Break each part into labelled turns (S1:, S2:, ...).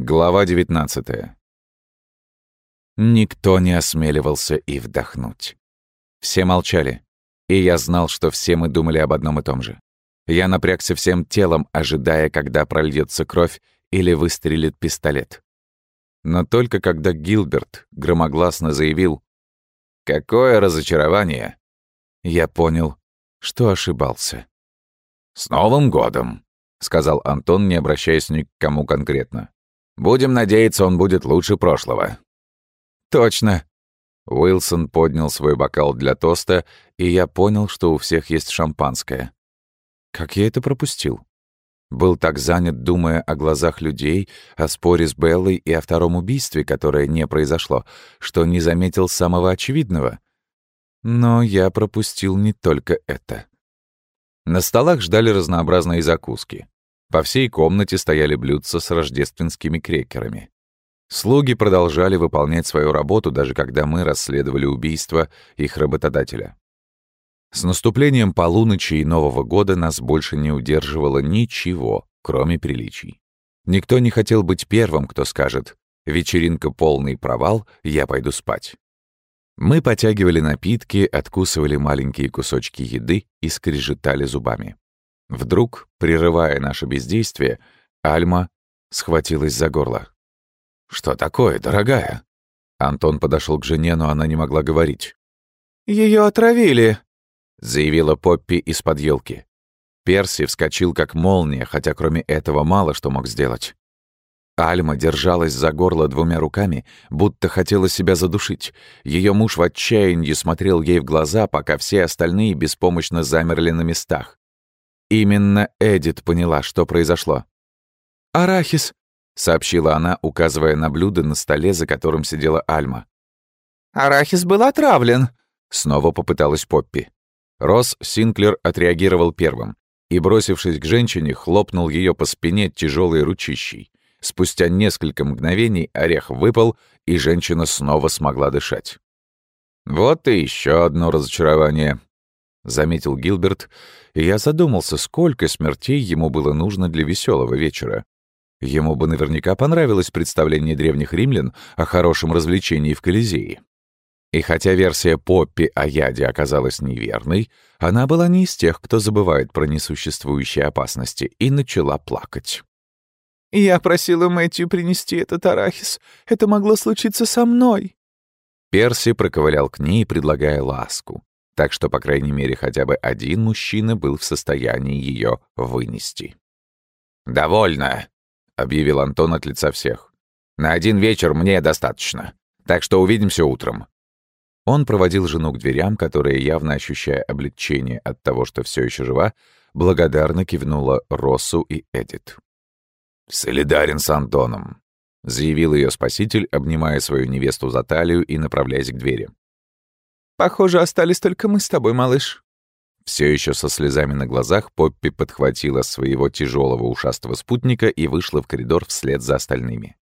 S1: Глава 19 Никто не осмеливался и вдохнуть. Все молчали, и я знал, что все мы думали об одном и том же. Я напрягся всем телом, ожидая, когда прольется кровь или выстрелит пистолет. Но только когда Гилберт громогласно заявил «Какое разочарование!» я понял, что ошибался. «С Новым годом!» — сказал Антон, не обращаясь ни к кому конкретно. Будем надеяться, он будет лучше прошлого». «Точно». Уилсон поднял свой бокал для тоста, и я понял, что у всех есть шампанское. Как я это пропустил? Был так занят, думая о глазах людей, о споре с Беллой и о втором убийстве, которое не произошло, что не заметил самого очевидного. Но я пропустил не только это. На столах ждали разнообразные закуски. По всей комнате стояли блюдца с рождественскими крекерами. Слуги продолжали выполнять свою работу, даже когда мы расследовали убийство их работодателя. С наступлением полуночи и Нового года нас больше не удерживало ничего, кроме приличий. Никто не хотел быть первым, кто скажет «вечеринка полный провал, я пойду спать». Мы потягивали напитки, откусывали маленькие кусочки еды и скрежетали зубами. Вдруг, прерывая наше бездействие, Альма схватилась за горло. «Что такое, дорогая?» Антон подошел к жене, но она не могла говорить.
S2: Ее отравили», —
S1: заявила Поппи из-под елки. Перси вскочил как молния, хотя кроме этого мало что мог сделать. Альма держалась за горло двумя руками, будто хотела себя задушить. Ее муж в отчаянии смотрел ей в глаза, пока все остальные беспомощно замерли на местах. Именно Эдит поняла, что произошло.
S2: «Арахис», —
S1: сообщила она, указывая на блюдо на столе, за которым сидела Альма.
S2: «Арахис был отравлен», —
S1: снова попыталась Поппи. Росс Синклер отреагировал первым и, бросившись к женщине, хлопнул ее по спине тяжелой ручищей. Спустя несколько мгновений орех выпал, и женщина снова смогла дышать. Вот и еще одно разочарование. — заметил Гилберт, и я задумался, сколько смертей ему было нужно для веселого вечера. Ему бы наверняка понравилось представление древних римлян о хорошем развлечении в Колизее. И хотя версия Поппи о яде оказалась неверной, она была не из тех, кто забывает про несуществующие опасности, и начала плакать.
S2: «Я просила Мэтью принести этот арахис. Это могло случиться со мной».
S1: Перси проковылял к ней, предлагая ласку так что, по крайней мере, хотя бы один мужчина был в состоянии ее вынести. «Довольно», — объявил Антон от лица всех. «На один вечер мне достаточно, так что увидимся утром». Он проводил жену к дверям, которая, явно ощущая облегчение от того, что все еще жива, благодарно кивнула Россу и Эдит. «Солидарен с Антоном», — заявил ее спаситель, обнимая свою невесту за талию и направляясь к двери.
S2: Похоже, остались только мы с тобой, малыш».
S1: Все еще со слезами на глазах Поппи подхватила своего тяжелого ушастого спутника и вышла в коридор вслед за остальными.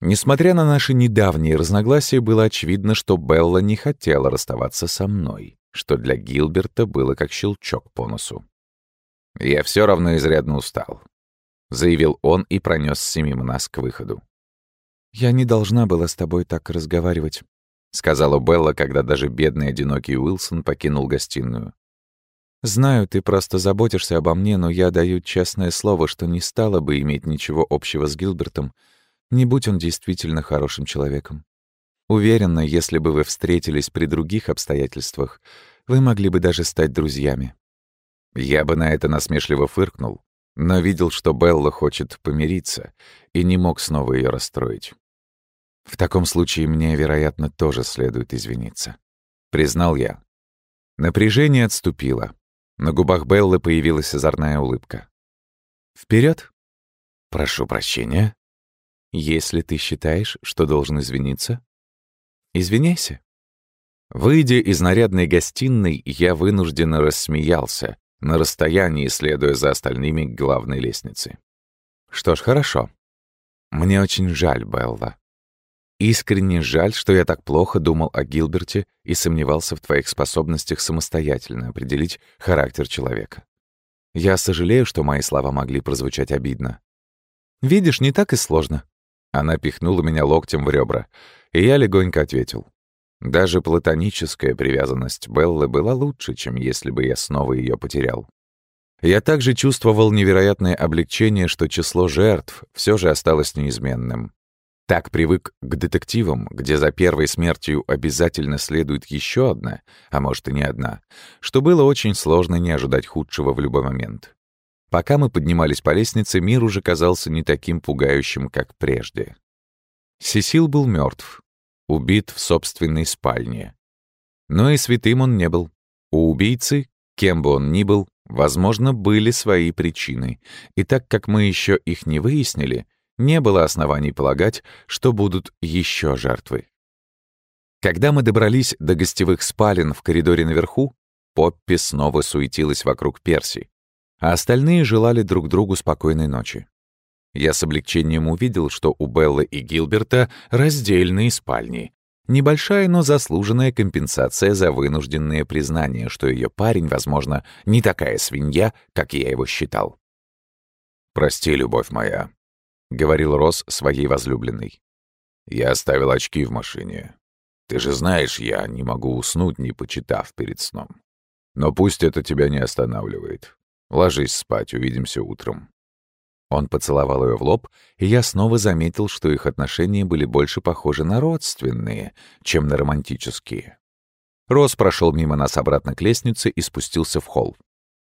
S1: Несмотря на наши недавние разногласия, было очевидно, что Белла не хотела расставаться со мной, что для Гилберта было как щелчок по носу. «Я все равно изрядно устал», — заявил он и пронес мимо нас к выходу.
S2: «Я не должна была с тобой так разговаривать», —
S1: сказала Белла, когда даже бедный одинокий Уилсон покинул гостиную.
S2: «Знаю, ты просто заботишься обо мне, но я даю честное слово, что не стала бы иметь ничего общего с Гилбертом, не будь он действительно хорошим человеком. Уверена, если бы вы встретились при других обстоятельствах, вы могли бы даже стать друзьями».
S1: Я бы на это насмешливо фыркнул, но видел, что Белла хочет помириться, и не мог снова ее расстроить. В таком случае мне, вероятно, тоже следует извиниться. Признал я. Напряжение отступило. На губах Беллы появилась озорная улыбка. Вперед! Прошу прощения. Если ты считаешь, что должен извиниться, извиняйся. Выйдя из нарядной гостиной, я вынужденно рассмеялся, на расстоянии следуя за остальными к главной лестнице. Что ж, хорошо. Мне очень жаль, Белла. Искренне жаль, что я так плохо думал о Гилберте и сомневался в твоих способностях самостоятельно определить характер человека. Я сожалею, что мои слова могли прозвучать обидно.
S2: Видишь, не так и сложно.
S1: Она пихнула меня локтем в ребра, и я легонько ответил. Даже платоническая привязанность Беллы была лучше, чем если бы я снова ее потерял. Я также чувствовал невероятное облегчение, что число жертв все же осталось неизменным. Так привык к детективам, где за первой смертью обязательно следует еще одна, а может и не одна, что было очень сложно не ожидать худшего в любой момент. Пока мы поднимались по лестнице, мир уже казался не таким пугающим, как прежде. Сесил был мертв, убит в собственной спальне. Но и святым он не был. У убийцы, кем бы он ни был, возможно, были свои причины, и так как мы еще их не выяснили — не было оснований полагать, что будут еще жертвы. Когда мы добрались до гостевых спален в коридоре наверху, Поппи снова суетилась вокруг Перси, а остальные желали друг другу спокойной ночи. Я с облегчением увидел, что у Беллы и Гилберта раздельные спальни. Небольшая, но заслуженная компенсация за вынужденное признание, что ее парень, возможно, не такая свинья, как я его считал. «Прости, любовь моя», — говорил Росс своей возлюбленной. «Я оставил очки в машине. Ты же знаешь, я не могу уснуть, не почитав перед сном. Но пусть это тебя не останавливает. Ложись спать, увидимся утром». Он поцеловал ее в лоб, и я снова заметил, что их отношения были больше похожи на родственные, чем на романтические. Росс прошел мимо нас обратно к лестнице и спустился в холл.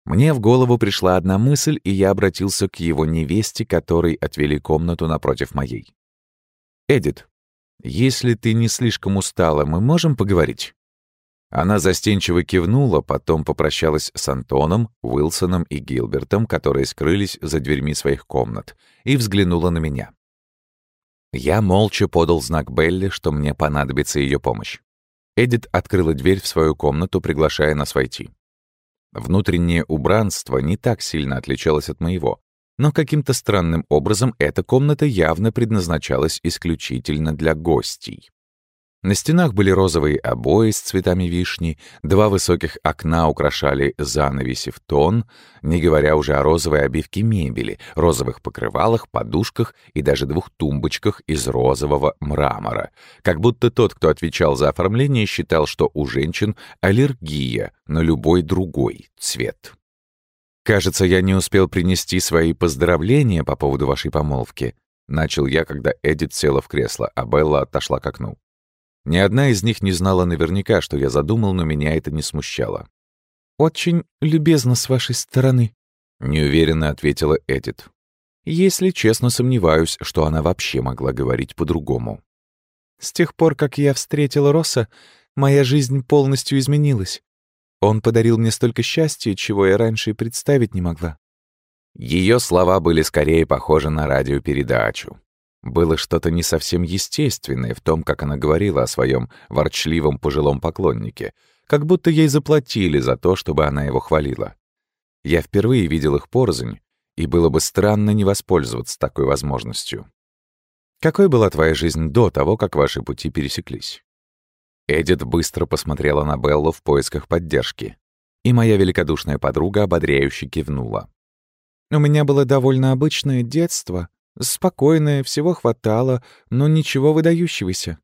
S1: Мне в голову пришла одна мысль, и я обратился к его невесте, которой отвели комнату напротив моей. «Эдит, если ты не слишком устала, мы можем поговорить?» Она застенчиво кивнула, потом попрощалась с Антоном, Уилсоном и Гилбертом, которые скрылись за дверьми своих комнат, и взглянула на меня. Я молча подал знак Белли, что мне понадобится ее помощь. Эдит открыла дверь в свою комнату, приглашая нас войти. Внутреннее убранство не так сильно отличалось от моего, но каким-то странным образом эта комната явно предназначалась исключительно для гостей. На стенах были розовые обои с цветами вишни, два высоких окна украшали занавеси в тон, не говоря уже о розовой обивке мебели, розовых покрывалах, подушках и даже двух тумбочках из розового мрамора. Как будто тот, кто отвечал за оформление, считал, что у женщин аллергия на любой другой цвет. «Кажется, я не успел принести свои поздравления по поводу вашей помолвки», — начал я, когда Эдит села в кресло, а Белла отошла к окну. Ни одна из них не знала наверняка, что я задумал, но меня это не смущало. «Очень любезно с вашей стороны», — неуверенно ответила Эдит. «Если честно, сомневаюсь, что она вообще могла говорить по-другому. С тех пор, как я встретила Росса, моя жизнь полностью изменилась. Он подарил мне столько счастья, чего я раньше и представить не могла». Ее слова были скорее похожи на радиопередачу. Было что-то не совсем естественное в том, как она говорила о своем ворчливом пожилом поклоннике, как будто ей заплатили за то, чтобы она его хвалила. Я впервые видел их порознь, и было бы странно не воспользоваться такой возможностью. Какой была твоя жизнь до того, как ваши пути пересеклись? Эдит быстро посмотрела на Беллу в поисках поддержки, и моя великодушная подруга ободряюще кивнула. «У меня было довольно обычное детство», Спокойная, всего хватало, но ничего выдающегося.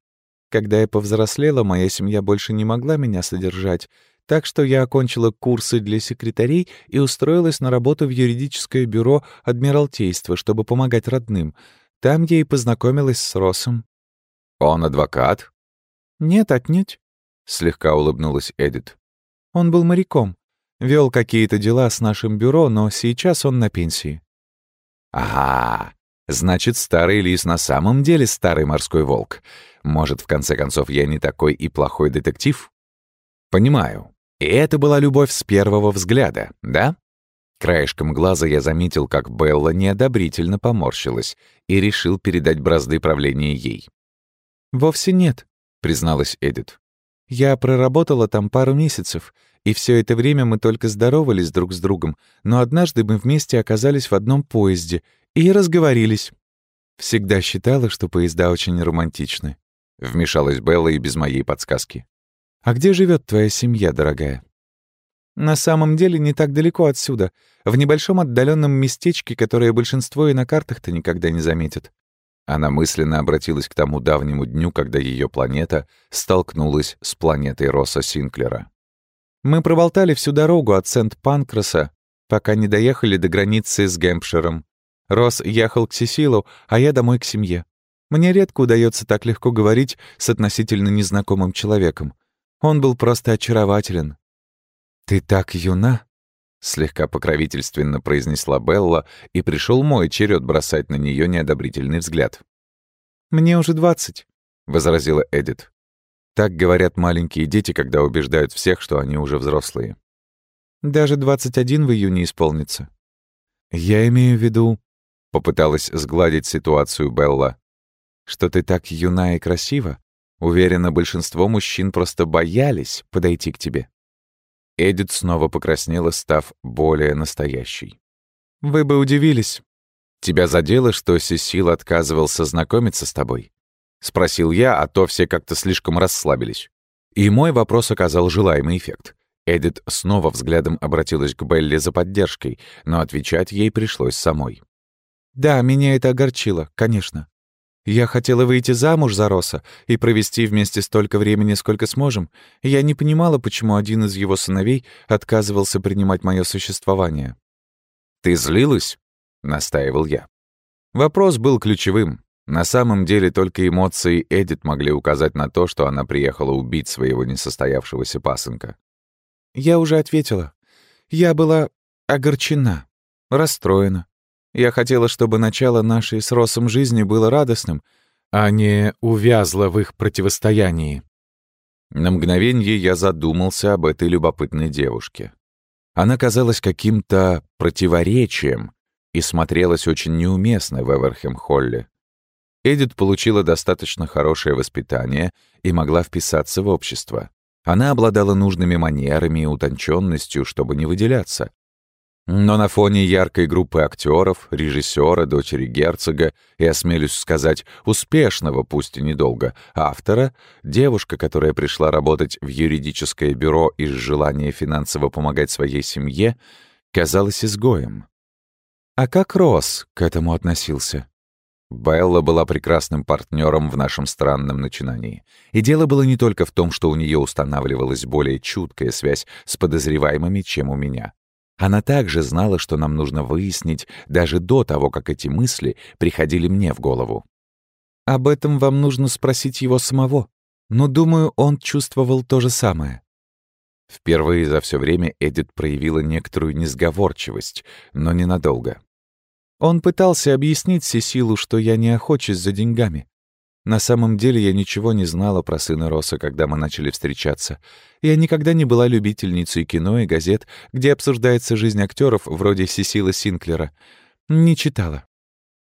S1: Когда я повзрослела, моя семья больше не могла меня содержать, так что я окончила курсы для секретарей и устроилась на работу в юридическое бюро Адмиралтейства, чтобы помогать родным. Там я и познакомилась с Росом. «Он адвокат?»
S2: «Нет, отнюдь», — слегка улыбнулась Эдит. «Он был моряком. Вел какие-то дела с нашим бюро, но сейчас он на пенсии».
S1: «Ага, Значит, старый лис на самом деле старый морской волк. Может, в конце концов, я не такой и плохой детектив? Понимаю. И это была любовь с первого взгляда, да? Краешком глаза я заметил, как Белла неодобрительно поморщилась и решил передать бразды правления ей.
S2: «Вовсе нет», — призналась Эдит. «Я проработала там пару месяцев, и все это время мы только здоровались друг с другом, но однажды мы вместе оказались в одном поезде и разговорились. Всегда считала, что поезда очень романтичны. Вмешалась Белла и без моей подсказки. «А где живет твоя семья, дорогая?» «На самом деле не так далеко отсюда, в небольшом отдаленном местечке, которое большинство и на картах-то никогда не заметит.
S1: Она мысленно обратилась к тому давнему дню, когда ее планета столкнулась с планетой Росса Синклера.
S2: «Мы проболтали всю дорогу от Сент-Панкраса, пока не доехали до границы с Гэмпширом. Росс ехал к Сесилу, а я домой к семье. Мне редко удается так легко говорить с относительно незнакомым человеком. Он был просто очарователен. «Ты так юна!» — слегка покровительственно произнесла Белла, и пришел мой черед бросать на нее неодобрительный взгляд. «Мне уже двадцать», — возразила Эдит. Так говорят маленькие дети, когда убеждают всех, что они уже взрослые. «Даже двадцать один в июне исполнится». «Я имею в виду...» — попыталась сгладить ситуацию Белла. «Что ты так юна и красива? Уверена, большинство мужчин просто боялись подойти к тебе». Эдит снова покраснела, став более настоящей. «Вы бы удивились. Тебя задело, что Сесил отказывался знакомиться с тобой?» — спросил я, а то все как-то слишком расслабились. И мой вопрос оказал желаемый эффект. Эдит снова взглядом обратилась к Белли за поддержкой, но отвечать ей пришлось самой. «Да, меня это огорчило, конечно. Я хотела выйти замуж за Роса и провести вместе столько времени, сколько сможем. я не понимала, почему один из его сыновей отказывался принимать мое существование.
S1: «Ты злилась?» — настаивал я.
S2: Вопрос был ключевым. На самом деле только эмоции Эдит могли указать на то, что она приехала убить своего несостоявшегося пасынка. Я уже ответила. Я была огорчена, расстроена, я хотела, чтобы начало нашей с Росом жизни было радостным, а не увязло в их противостоянии. На мгновение я задумался об этой любопытной девушке. Она казалась каким-то противоречием и смотрелась очень неуместно в Эверхем-Холле. Эдит получила достаточно хорошее воспитание и могла вписаться в общество. Она обладала нужными манерами и утонченностью, чтобы не выделяться. Но на фоне яркой группы актеров, режиссера, дочери герцога и, осмелюсь сказать, успешного, пусть и недолго, автора, девушка, которая пришла работать в юридическое бюро из желания финансово помогать своей семье, казалась изгоем. А как Росс к этому относился? Белла была прекрасным партнером в нашем странном начинании. И дело было не только в том, что у нее устанавливалась более чуткая связь с подозреваемыми, чем у меня. Она также знала, что нам нужно выяснить даже до того, как эти мысли приходили мне в голову. «Об этом вам нужно спросить его самого. Но, думаю, он чувствовал то же самое». Впервые за все время Эдит проявила некоторую несговорчивость, но ненадолго. Он пытался объяснить Сесилу, что я не охочусь за деньгами. На самом деле я ничего не знала про сына Росса, когда мы начали встречаться. Я никогда не была любительницей кино и газет, где обсуждается жизнь актеров вроде Сесила Синклера. Не читала.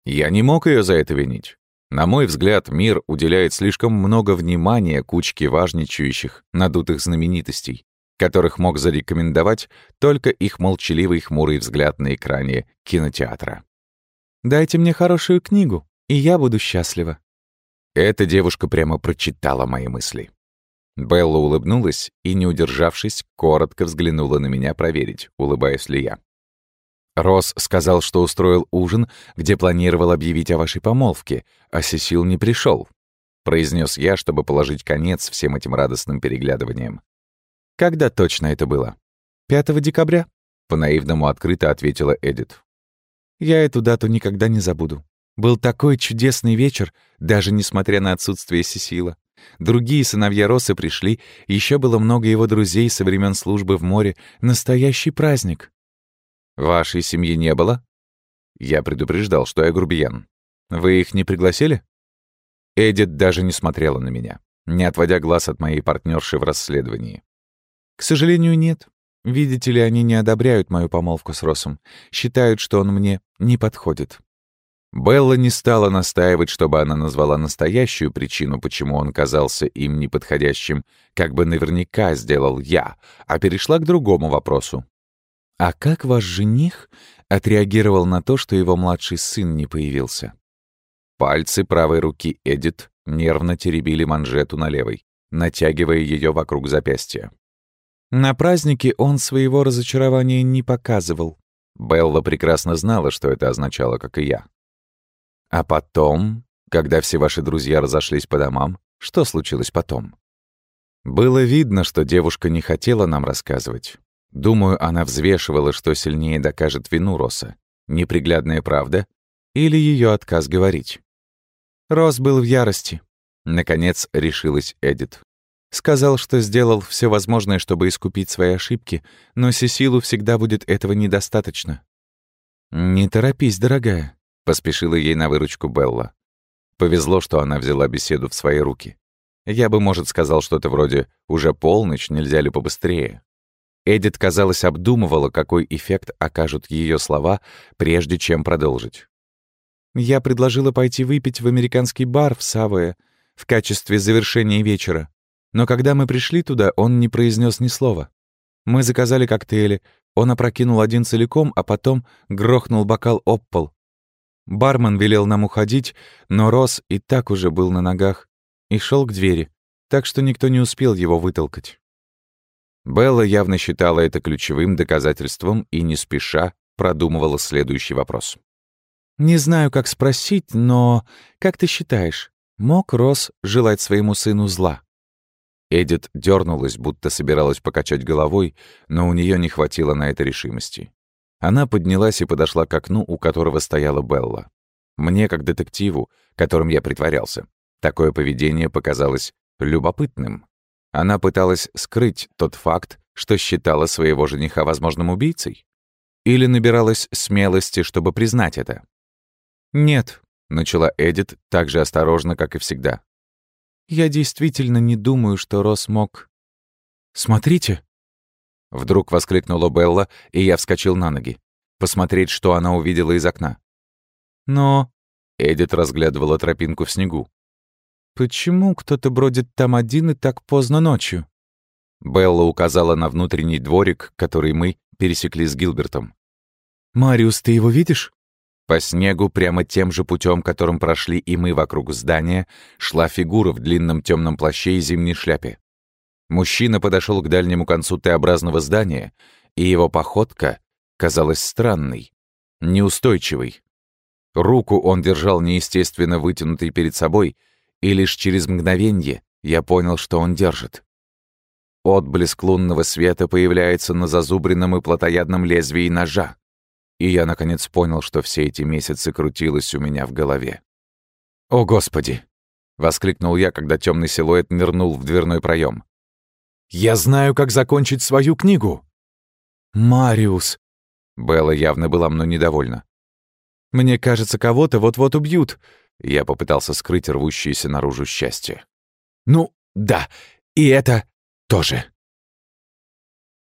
S1: Я не мог ее за это винить. На мой взгляд, мир уделяет слишком много внимания кучке важничающих, надутых знаменитостей, которых мог зарекомендовать только их молчаливый хмурый взгляд на экране кинотеатра.
S2: «Дайте мне хорошую книгу, и я буду счастлива»,
S1: эта девушка прямо прочитала мои мысли. Белла улыбнулась и, не удержавшись, коротко взглянула на меня проверить, улыбаюсь ли я. Росс сказал, что устроил ужин, где планировал объявить о вашей помолвке, а Сесил не пришел, произнес я, чтобы положить конец всем этим радостным переглядываниям.
S2: Когда точно это было? 5 декабря?
S1: По-наивному открыто ответила Эдит.
S2: Я эту дату никогда не забуду. Был такой чудесный вечер, даже несмотря на отсутствие Сесила. Другие сыновья Росы пришли, еще было много его друзей со времен службы в море. Настоящий праздник.
S1: Вашей семьи не было? Я предупреждал, что я грубиян. Вы их не пригласили? Эдит даже не смотрела на меня, не отводя глаз от моей партнерши в расследовании.
S2: К сожалению, нет. Видите ли, они не одобряют мою помолвку с Росом. Считают, что он мне не подходит.
S1: Белла не стала настаивать, чтобы она назвала настоящую причину, почему он казался им неподходящим, как бы наверняка сделал я, а перешла к другому вопросу.
S2: «А как ваш жених отреагировал на то, что его младший сын не появился?»
S1: Пальцы правой руки Эдит нервно теребили манжету на левой, натягивая ее вокруг запястья.
S2: На празднике он своего разочарования не показывал.
S1: Белла прекрасно знала, что это означало, как и я.
S2: А потом
S1: Когда все ваши друзья разошлись по домам, что случилось потом? Было видно, что девушка не хотела нам рассказывать. Думаю, она взвешивала, что сильнее докажет вину Роса. Неприглядная правда или ее отказ говорить.
S2: Рос был в ярости.
S1: Наконец решилась Эдит.
S2: Сказал, что сделал все возможное, чтобы искупить свои ошибки, но Сесилу всегда будет этого недостаточно.
S1: «Не торопись, дорогая», — поспешила ей на выручку Белла. Повезло, что она взяла беседу в свои руки. Я бы, может, сказал что-то вроде «уже полночь, нельзя ли побыстрее?». Эдит, казалось, обдумывала, какой эффект окажут ее слова, прежде чем продолжить.
S2: Я предложила пойти выпить в американский бар в Савое в качестве завершения вечера. Но когда мы пришли туда, он не произнес ни слова. Мы заказали коктейли, он опрокинул один целиком, а потом грохнул бокал об пол. Бармен велел нам уходить, но Рос и так уже был на ногах и шел к двери, так что никто не успел его вытолкать.
S1: Белла явно считала это ключевым доказательством и не спеша продумывала следующий вопрос.
S2: «Не знаю, как спросить, но как ты считаешь, мог Рос желать своему сыну зла?»
S1: Эдит дернулась, будто собиралась покачать головой, но у нее не хватило на это решимости. Она поднялась и подошла к окну, у которого стояла Белла. Мне, как детективу, которым я притворялся, такое поведение показалось любопытным. Она пыталась скрыть тот факт, что считала своего жениха возможным убийцей? Или набиралась смелости, чтобы признать это?
S2: «Нет», —
S1: начала Эдит так же осторожно, как и всегда.
S2: «Я действительно не думаю, что Рос мог...»
S1: «Смотрите!» Вдруг воскликнула Белла, и я вскочил на ноги. Посмотреть, что она увидела из окна.
S2: «Но...»
S1: Эдит разглядывала тропинку в снегу.
S2: «Почему кто-то бродит там один и так поздно ночью?»
S1: Белла указала на внутренний дворик, который мы пересекли с Гилбертом.
S2: «Мариус, ты его видишь?»
S1: По снегу, прямо тем же путем, которым прошли и мы вокруг здания, шла фигура в длинном темном плаще и зимней шляпе. Мужчина подошел к дальнему концу Т-образного здания, и его походка казалась странной, неустойчивой. Руку он держал неестественно вытянутой перед собой, и лишь через мгновенье я понял, что он держит. Отблеск лунного света появляется на зазубренном и плотоядном лезвии ножа. И я, наконец, понял, что все эти месяцы крутилось у меня в голове. «О, Господи!» — воскликнул я, когда темный силуэт нырнул в дверной проем. «Я знаю, как закончить свою книгу!»
S2: «Мариус!»
S1: Белла явно была мной недовольна.
S2: «Мне кажется, кого-то вот-вот убьют!»
S1: Я попытался скрыть рвущееся наружу счастье.
S2: «Ну, да, и это тоже!»